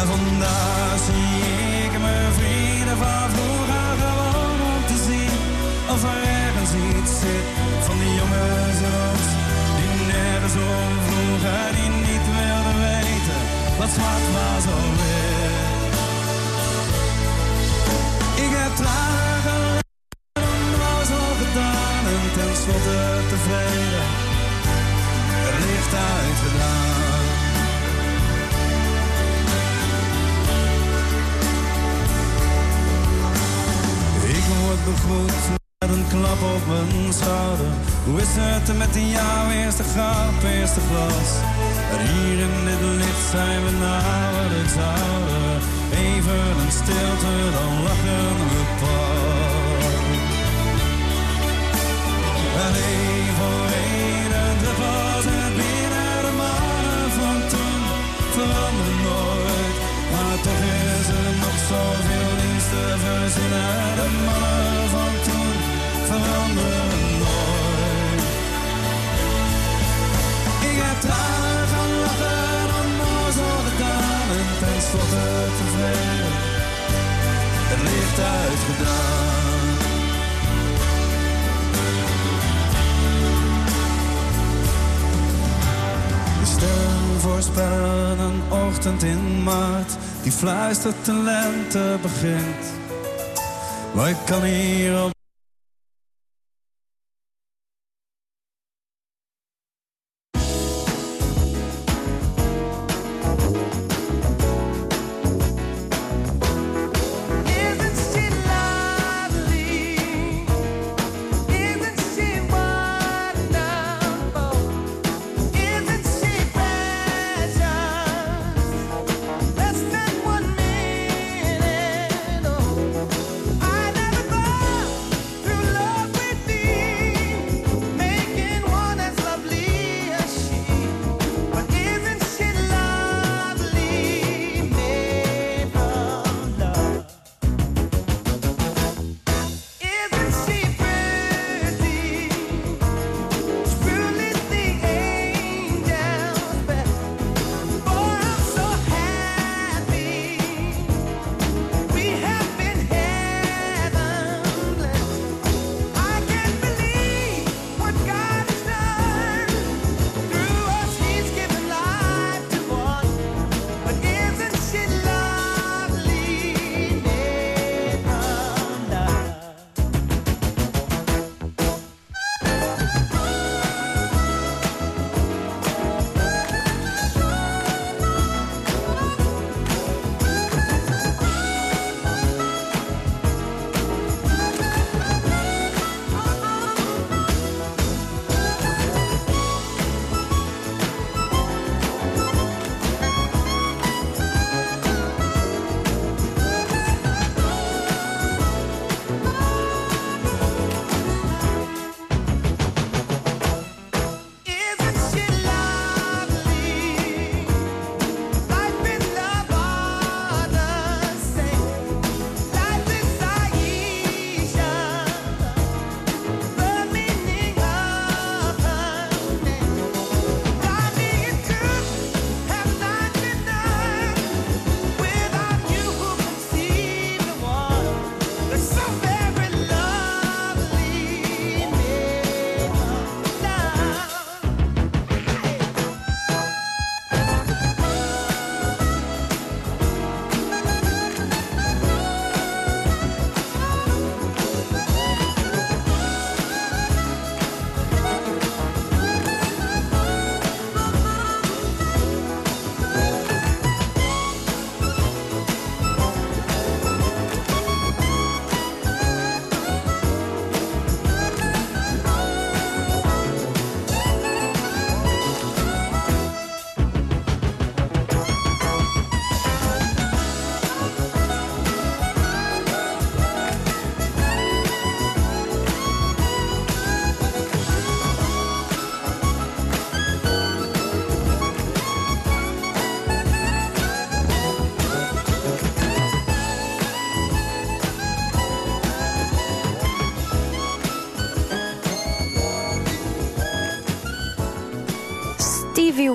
En vandaag op mijn schouder. Hoe is het met die jouw eerste grap, eerste glas? En hier in dit licht zijn we nauwelijks ouder. Even een stilte, dan lachen we pas. En één voor één, de was het binnen de mannen van toen. Veranderen nooit, maar toch is er nog zoveel dienst te verzinnen. De mannen van toen veranderen nooit. Ik heb tranen gaan lachen, onnozel gedaan en tenslotte tevreden. Het licht uitgedaan. Sterren voorspellen een ochtend in maart Die fluistert de lente begint Maar ik kan hier op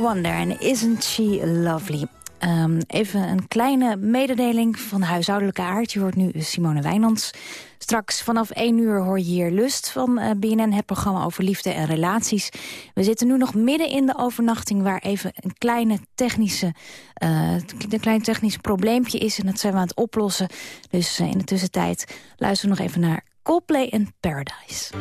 Wonder en Isn't She Lovely? Ehm, even een kleine mededeling van huishoudelijke aard. Je hoort nu Simone Wijnands. Straks vanaf 1 uur hoor je hier Lust van eh, BNN, het programma over liefde en relaties. We zitten nu nog midden in de overnachting waar even een kleine technische, eh, een klein technisch probleempje is. En dat zijn we aan het oplossen. Dus eh, in de tussentijd luisteren we nog even naar Coldplay en Paradise.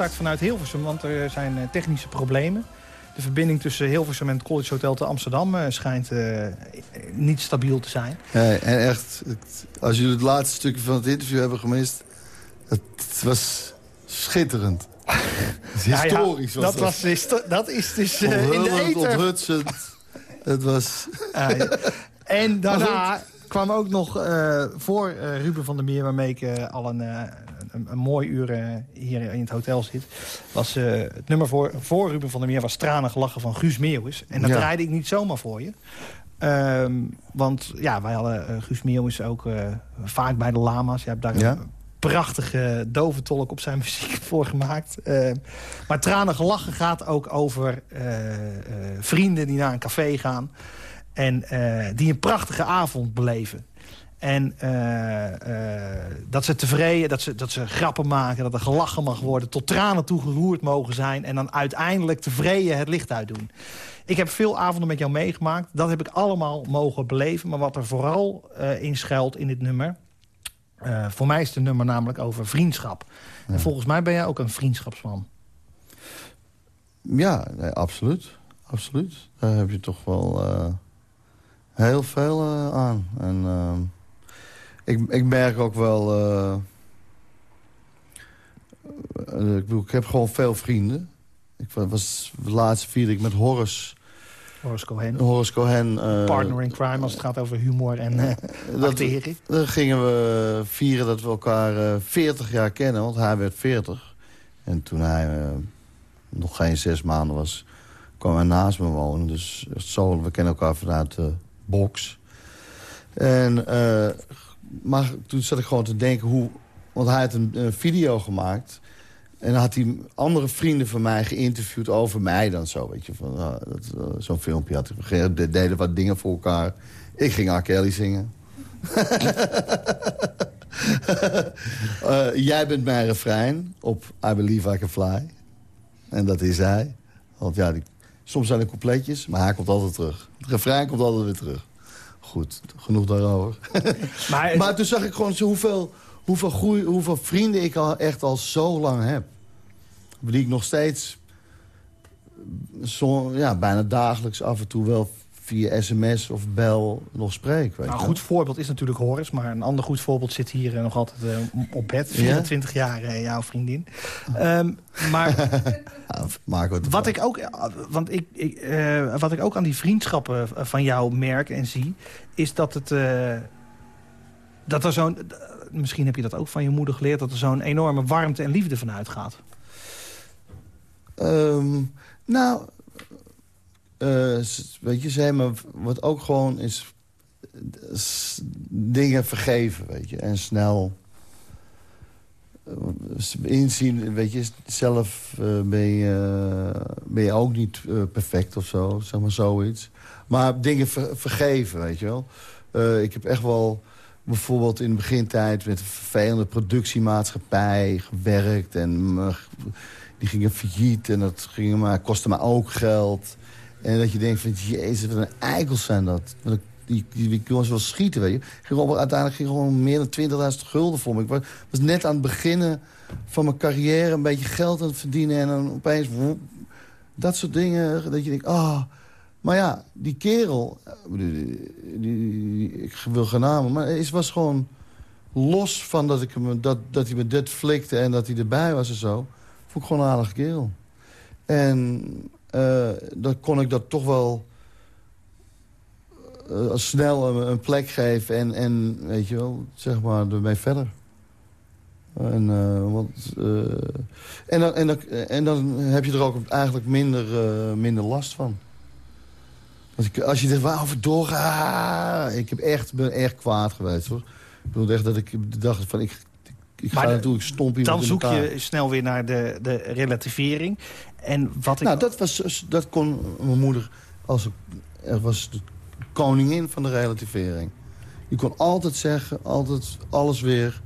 Ingestart vanuit Hilversum, want er zijn eh, technische problemen. De verbinding tussen Hilversum en het College Hotel te Amsterdam eh, schijnt eh, niet stabiel te zijn. Ja, en echt, als jullie het laatste stukje van het interview hebben gemist... het was schitterend. Het is Ja, ja, historisch was dat, dat. was, histo- dat is dus in de ether. onthutsend. Het was... En daarna kwam ook nog voor Ruben van der Meer... waarmee ik al een, een, een mooi uur eh, hier in het hotel zit... was eh, het nummer voor, voor Ruben van der Meer was Tranig Lachen van Guus Meeuwis. En dat Ja. draaide ik niet zomaar voor je. Ehm, want ja, wij hadden eh, Guus Meeuwis ook vaak bij de Lama's. Je hebt daar Ja. een prachtige doventolk op zijn muziek voor gemaakt. Eh, maar Tranig Lachen gaat ook over vrienden die naar een café gaan... En die een prachtige avond beleven. En eh, eh, dat ze tevreden, dat ze, dat ze grappen maken, dat er gelachen mag worden... tot tranen toe geroerd mogen zijn... en dan uiteindelijk tevreden het licht uitdoen. Ik heb veel avonden met jou meegemaakt. Dat heb ik allemaal mogen beleven. Maar wat er vooral eh in schuilt in dit nummer... voor mij is het nummer namelijk over vriendschap. En volgens mij ben jij ook een vriendschapsman. Ja, nee, absoluut. Absoluut. Daar heb je toch wel heel veel aan. En ehm, ik, ik merk ook wel... eh, eh, ik, bedoel, ik heb gewoon veel vrienden. Ik wa- was, laatst vierde ik met Horace, Horace Cohen. Horace Cohen. eh, Partner in crime als het gaat over humor en eh dat, dan gingen we vieren dat we elkaar eh 40 jaar kennen, want hij werd 40. En toen hij nog geen zes maanden was, kwam hij naast me wonen. Dus zo, we kennen elkaar vanuit de box. En, maar toen zat ik gewoon te denken hoe... Want hij had een, video gemaakt... En dan had hij andere vrienden van mij geïnterviewd over mij dan zo. Weet je, van, dat, eh, zo'n filmpje had ik. De- deden wat dingen voor elkaar. Ik ging R. Zingen. Eh, jij bent mijn refrein op I Believe I Can Fly. En dat is hij. Want ja, soms zijn er coupletjes, maar hij komt altijd terug. Het refrein komt altijd weer terug. Goed, genoeg daarover. Maar, maar toen zag ik gewoon hoeveel, hoeveel, groei, hoeveel vrienden ik al echt al zo lang heb. Die ik nog steeds zo, ja, bijna dagelijks af en toe wel via sms of bel nog spreek. Weet nou, een goed voorbeeld is natuurlijk Horace. Maar een ander goed voorbeeld zit hier eh, nog altijd eh, op bed. 24 jaar, eh, jouw vriendin. Ehm, maar Ja, wat ik, ook, want ik, ik, wat ik ook aan die vriendschappen van jou merk en zie... is dat het... dat er zo'n... Misschien heb je dat ook van je moeder geleerd... dat er zo'n enorme warmte en liefde vanuit gaat. Ehm, nou, eh, weet je, zeg maar, wat ook gewoon is... dingen vergeven, weet je. En snel eh, inzien, weet je. Zelf eh, ben, je, ook niet perfect of zo, zeg maar zoiets. Maar dingen ver- vergeven, weet je wel. Ik heb echt wel bijvoorbeeld in de begintijd... met een vervelende productiemaatschappij gewerkt... en die gingen failliet en dat ging maar, kostte maar ook geld. En dat je denkt van, jezus, wat een eikels zijn dat. Die, die, die jongens wel schieten, weet je. Ging gewoon, uiteindelijk ging gewoon meer dan 20.000 gulden voor me. Ik was, was net aan het beginnen van mijn carrière... een beetje geld aan het verdienen en dan opeens... dat soort dingen, dat je denkt, ah... maar ja, die kerel, eh, die, ik wil geen namen... maar het was gewoon los van dat, ik hem, dat, dat hij me dit flikte en dat hij erbij was en zo... vond ik gewoon een aardige kerel. En dan kon ik dat toch wel eh, snel een, een plek geven en, en, weet je wel, zeg maar, ermee verder. En, eh, want, eh, en, dan, en, dan, en dan heb je er ook eigenlijk minder, eh, minder last van. Als, ik, als je er waarover doorgaat... Ik heb echt, ben echt kwaad geweest, hoor. Ik bedoel echt dat ik dacht van... Ik, ik, ik ga de- natuurlijk stomp iemand Dan zoek je snel weer naar de, de relativering. En wat ik... Nou, dat, was, dat kon mijn moeder als er was de koningin van de relativering. Je kon altijd zeggen, altijd alles weer...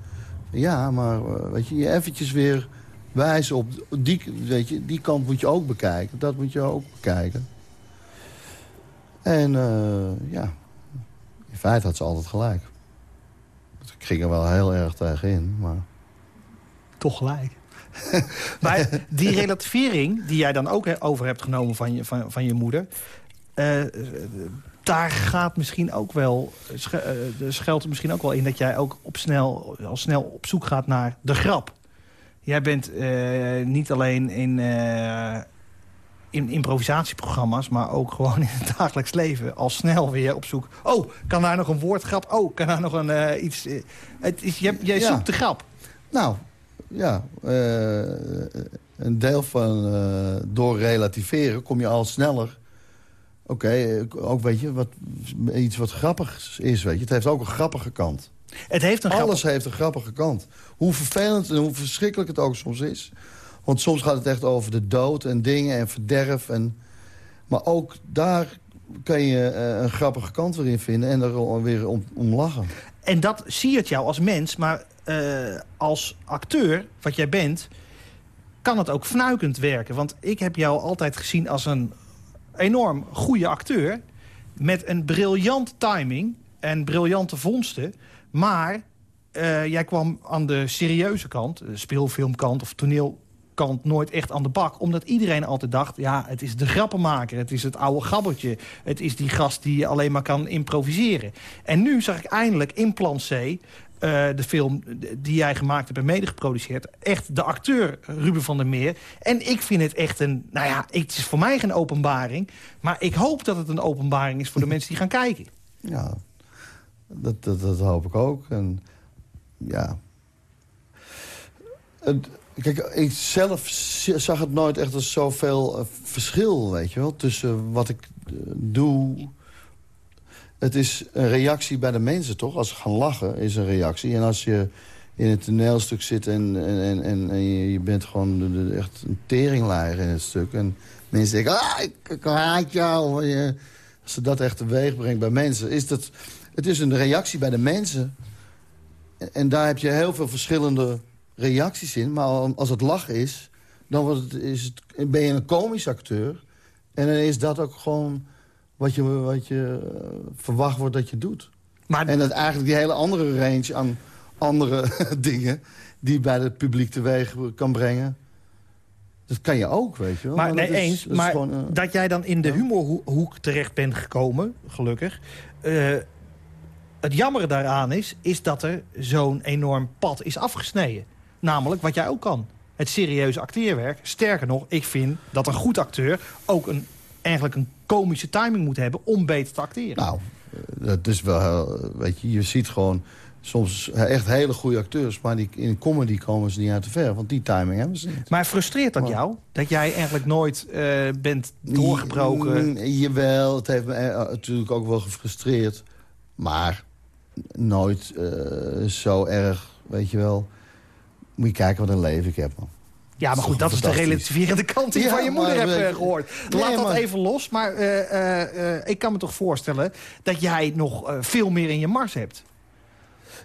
Ja, maar eh, weet je, je eventjes weer wijzen op... Die, weet je, die kant moet je ook bekijken. Dat moet je ook bekijken. En eh, ja, in feite had ze altijd gelijk. Ik ging er wel heel erg tegen in, maar... Toch gelijk. maar die relativering die jij dan ook over hebt genomen van je, van, van je moeder... eh, daar gaat misschien ook wel, sche- eh, schuilt misschien ook wel in... dat jij ook op snel, al snel op zoek gaat naar de grap. Jij bent eh, niet alleen in, in improvisatieprogramma's... maar ook gewoon in het dagelijks leven al snel weer op zoek... oh, kan daar nog een woordgrap? Oh, kan daar nog een iets... het is, jij jij Ja. zoekt de grap. Nou, ja. eh, een deel van eh, door relativeren kom je al sneller. Oké, eh, ook weet je, wat, iets wat grappigs is, weet je. Het heeft ook een grappige kant. Het heeft een. Alles heeft een grappige kant. Hoe vervelend en hoe verschrikkelijk het ook soms is. Want soms gaat het echt over de dood en dingen en verderf. En, maar ook daar kan je een grappige kant weer in vinden... en er weer om, om lachen. En dat siert jou als mens, maar eh, als acteur, wat jij bent... kan het ook fnuikend werken. Want ik heb jou altijd gezien als een enorm goede acteur... met een briljant timing en briljante vondsten. Maar eh, jij kwam aan de serieuze kant, de speelfilmkant of toneelkant... nooit echt aan de bak. Omdat iedereen altijd dacht, ja, het is de grappenmaker. Het is het oude gabbertje. Het is die gast die alleen maar kan improviseren. En nu zag ik eindelijk in Plan C... eh, de film die jij gemaakt hebt en mede geproduceerd. Echt de acteur Ruben van der Meer. En ik vind het echt een... Nou ja, het is voor mij geen openbaring. Maar ik hoop dat het een openbaring is voor de mensen die gaan kijken. Ja, dat, dat, hoop ik ook. En ja... Kijk, ik zelf zag het nooit echt als zoveel eh, verschil, weet je wel... tussen wat ik eh, doe... Het is een reactie bij de mensen, toch? Als ze gaan lachen, is een reactie. En als je in een toneelstuk zit en, en, en, en, je, bent gewoon echt een teringleier in het stuk... en mensen denken, ah, ik, ik haat jou... Als ze dat echt teweeg brengt bij mensen, is dat... Het is een reactie bij de mensen. En, en daar heb je heel veel verschillende reacties in. Maar als het lachen is, dan wordt het, is het, ben je een komisch acteur. En dan is dat ook gewoon wat je, wat je eh, verwacht wordt dat je doet. Maar En dat eigenlijk die hele andere range aan andere dingen... die bij het publiek teweeg kan brengen... dat kan je ook, weet je wel. Maar nee, dat is- eens. dat maar gewoon, eh, dat jij dan in de humorhoek terecht bent gekomen, gelukkig. eh, het jammere daaraan is, is dat er zo'n enorm pad is afgesneden. Namelijk wat jij ook kan. Het serieuze acteerwerk. Sterker nog, ik vind dat een goed acteur ook een, eigenlijk een komische timing moet hebben om beter te acteren. Nou, eh, dat is wel, heel- weet je, je ziet gewoon soms echt hele goede acteurs... maar die, in comedy komen ze niet uit de ver, want die timing hebben ze niet. Maar frustreert dat Maar- jou? Dat jij eigenlijk nooit eh, bent doorgebroken? Mm, jawel, het heeft me eh, natuurlijk ook wel gefrustreerd. Maar nooit eh, zo erg, weet je wel. Moet je kijken wat een leven ik heb, man. Ja, maar goed, dat is de relativerende kant die je Ja, van je moeder hebt eh, eh, gehoord. nee, Laat dat maar- even los, maar eh, eh, ik kan me toch voorstellen... dat jij nog veel meer in je mars hebt.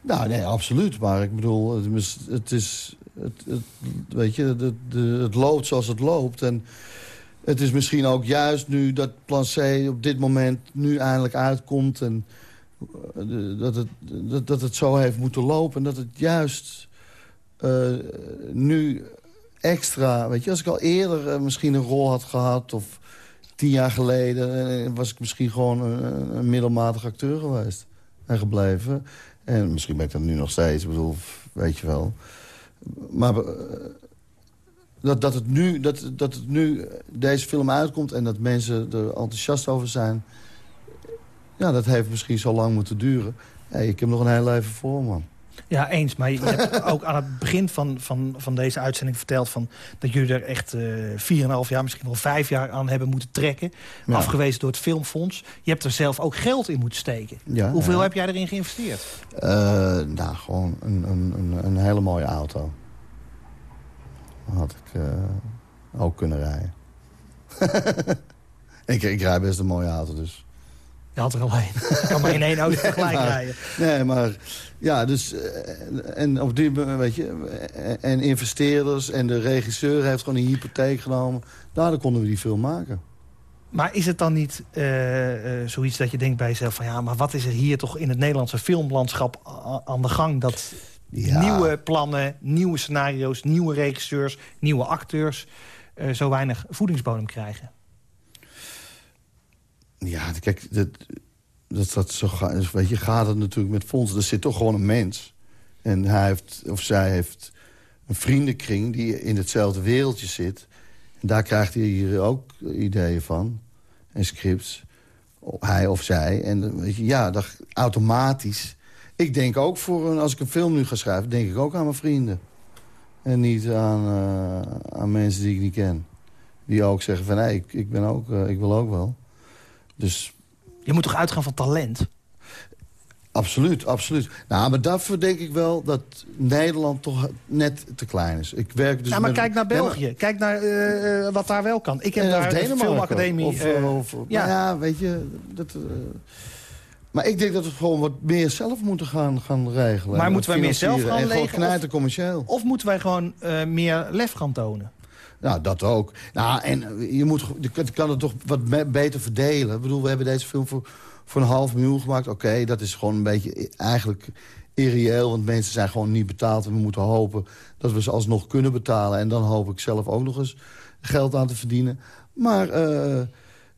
Nou, nee, absoluut. Maar ik bedoel, het is... Het is het, het- weet je, het, het, het loopt zoals het loopt. En het is misschien ook juist nu dat Plan C op dit moment nu eindelijk uitkomt... en dat het, dat, dat het zo heeft moeten lopen. En dat het juist nu extra... Weet je, als ik al eerder eh, misschien een rol had gehad... of tien jaar geleden, eh, was ik misschien gewoon een, middelmatig acteur geweest. En gebleven. En misschien ben ik dat nu nog steeds. Ik bedoel, weet je wel. Maar eh, dat, dat, het nu, dat, dat het nu deze film uitkomt... en dat mensen er enthousiast over zijn... ja, dat heeft misschien zo lang moeten duren. Ik heb nog een heel leven voor, man. Ja, eens. Maar je hebt ook aan het begin van, van, van deze uitzending verteld... Van, dat jullie er echt eh 4,5 jaar, misschien wel vijf jaar aan hebben moeten trekken. Ja. Afgewezen door het Filmfonds. Je hebt er zelf ook geld in moeten steken. Ja, Hoeveel ja. heb jij erin geïnvesteerd? Eh, nou, gewoon een, een, een, een hele mooie auto. Had ik eh, ook kunnen rijden. ik, ik rij best een mooie auto, dus... Je had er al één. Je kan maar in één auto tegelijk maar- rijden. Nee, maar ja, dus eh, en op die weet je en- investeerders en de regisseur heeft gewoon een hypotheek genomen. Daardoor konden we die film maken. Maar is het dan niet eh, eh, zoiets dat je denkt bij jezelf... van ja, maar wat is er hier toch in het Nederlandse filmlandschap aan de gang... dat Ja. nieuwe plannen, nieuwe scenario's, nieuwe regisseurs... nieuwe acteurs zo weinig voedingsbodem krijgen? Ja, kijk, dat, dat, dat zo gaat, je, gaat het natuurlijk met fondsen. Er zit toch gewoon een mens. En hij heeft, of zij heeft een vriendenkring die in hetzelfde wereldje zit. En daar krijgt hij hier ook ideeën van. En scripts. Hij of zij. En weet je, ja, dat, automatisch. Ik denk ook voor als ik een film nu ga schrijven, denk ik ook aan mijn vrienden. En niet aan, eh, aan mensen die ik niet ken. Die ook zeggen van, hé, ik, ik, ben ook, eh, ik wil ook wel. Dus Je moet toch uitgaan van talent? absoluut, absoluut. Nou, maar daarvoor denk ik wel dat Nederland toch net te klein is. Ik werk dus ja, maar kijk naar België. Kijk naar eh, eh, wat daar wel kan. Ik heb Ja, of daar Denemarken. filmacademie... Of, eh, of, ja. weet je... Dat, eh, maar ik denk dat we gewoon wat meer zelf moeten gaan, gaan regelen. Maar En moeten wij meer zelf gaan regelen, of- commercieel. Of moeten wij gewoon eh, meer lef gaan tonen? Nou, dat ook. Nou, en je, moet, je kan- het toch wat beter verdelen. Ik bedoel, we hebben deze film voor, voor een half miljoen gemaakt. Oké, dat is gewoon een beetje eigenlijk irreëel. Want mensen zijn gewoon niet betaald. En we moeten hopen dat we ze alsnog kunnen betalen. En dan hoop ik zelf ook nog eens geld aan te verdienen. Maar eh,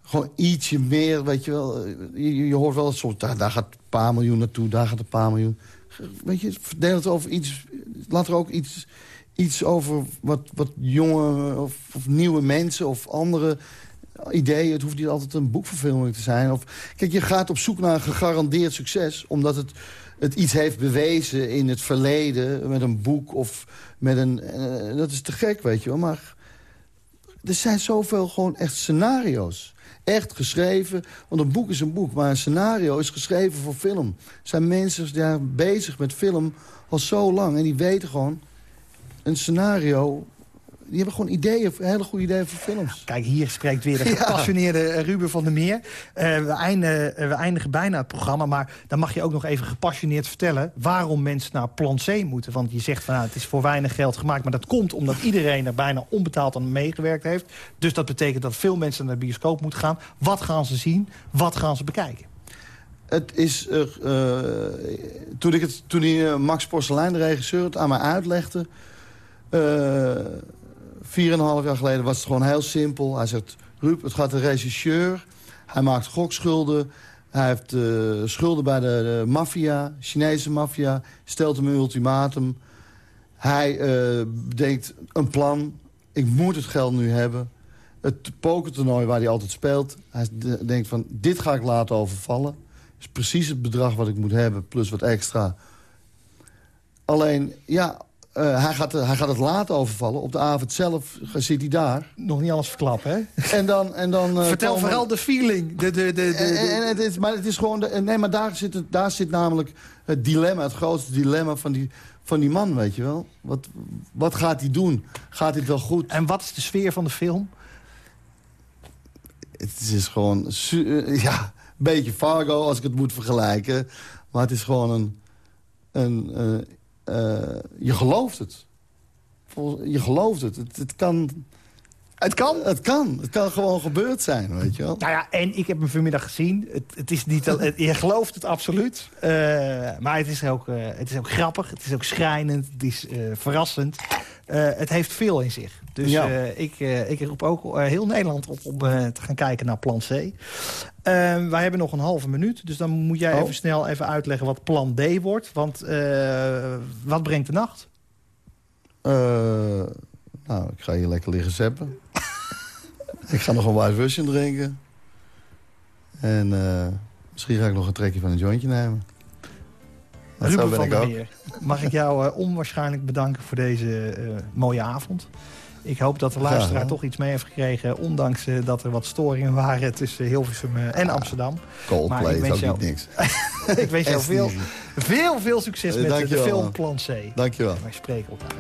gewoon ietsje meer, weet je wel. Je, hoort wel soms, daar, daar gaat een paar miljoen naartoe. Daar gaat een paar miljoen. Weet je, verdeel het over iets... Laat er ook iets iets over wat, wat jonge of, of nieuwe mensen of andere ideeën. Het hoeft niet altijd een boekverfilming te zijn. Of, kijk, je gaat op zoek naar een gegarandeerd succes... omdat het, het iets heeft bewezen in het verleden met een boek of met een... eh, dat is te gek, weet je wel. Maar er zijn zoveel gewoon echt scenario's. Echt geschreven, want een boek is een boek... maar een scenario is geschreven voor film. Er zijn mensen daar bezig met film al zo lang... en die weten gewoon, een scenario die hebben gewoon ideeën, hele goede ideeën voor films. Kijk, hier spreekt weer de gepassioneerde eh, Ruben van der Meer. Eh, we, eindigen, we eindigen bijna het programma, maar dan mag je ook nog even gepassioneerd vertellen... waarom mensen naar Plan C moeten. Want je zegt van nou, het is voor weinig geld gemaakt... maar dat komt omdat iedereen er bijna onbetaald aan meegewerkt heeft. Dus dat betekent dat veel mensen naar de bioscoop moeten gaan. Wat gaan ze zien? Wat gaan ze bekijken? Het is, eh, eh, toen, ik het, toen die, eh, Max Porcelein, de regisseur, het aan mij uitlegde... eh, vier en een half jaar geleden was het gewoon heel simpel. Hij zegt, Ruud, het gaat de regisseur. Hij maakt gokschulden. Hij heeft eh, schulden bij de, maffia, Chinese maffia. Stelt hem een ultimatum. Hij eh, bedenkt een plan. Ik moet het geld nu hebben. Het pokertoernooi waar hij altijd speelt. Hij denkt van, dit ga ik laten overvallen. is precies het bedrag wat ik moet hebben, plus wat extra. Alleen, ja, eh, hij, gaat, hij gaat het laten overvallen. Op de avond zelf zit hij daar. Nog niet alles verklappen, hè? En dan... En dan eh, Vertel komen- vooral de feeling. De, de, de, de, en, en het is, maar het is gewoon... De, nee, maar daar zit, het, daar zit namelijk het dilemma, het grootste dilemma van die, van die man, weet je wel. Wat, wat gaat hij doen? Gaat dit wel goed? En wat is de sfeer van de film? Het is gewoon... su- eh, ja, een beetje Fargo als ik het moet vergelijken. Maar het is gewoon een... een eh, eh, je gelooft het. Je gelooft het. Het, het kan... Het kan. Het kan. Het kan gewoon gebeurd zijn, weet je wel. Nou ja, en ik heb hem vanmiddag gezien. Het, het is niet, al- het- je gelooft het absoluut. Eh, maar het is, ook, eh, het is ook grappig. Het is ook schrijnend. Het is eh, verrassend. Eh, het heeft veel in zich. Dus Ja. eh, ik, eh, ik roep ook heel Nederland op om eh, te gaan kijken naar plan C. Wij hebben nog een halve minuut. Dus dan moet jij Oh. even snel even uitleggen wat plan D wordt. Want eh, wat brengt de nacht? Eh, nou, ik ga hier lekker liggen zeppen. ik ga nog een White Russian drinken. En eh, misschien ga ik nog een trekje van een jointje nemen. Zo Ruben ben van ik ook. Meer. Mag ik jou eh, onwaarschijnlijk bedanken voor deze eh, mooie avond. Ik hoop dat de luisteraar toch iets mee heeft gekregen... ondanks dat er wat storingen waren tussen Hilversum en Amsterdam. Coldplay Maar ik is wens ook jou- niet niks. ik wens jou veel, veel, veel succes met de- film. Plan C. Dankjewel. Wij spreken elkaar.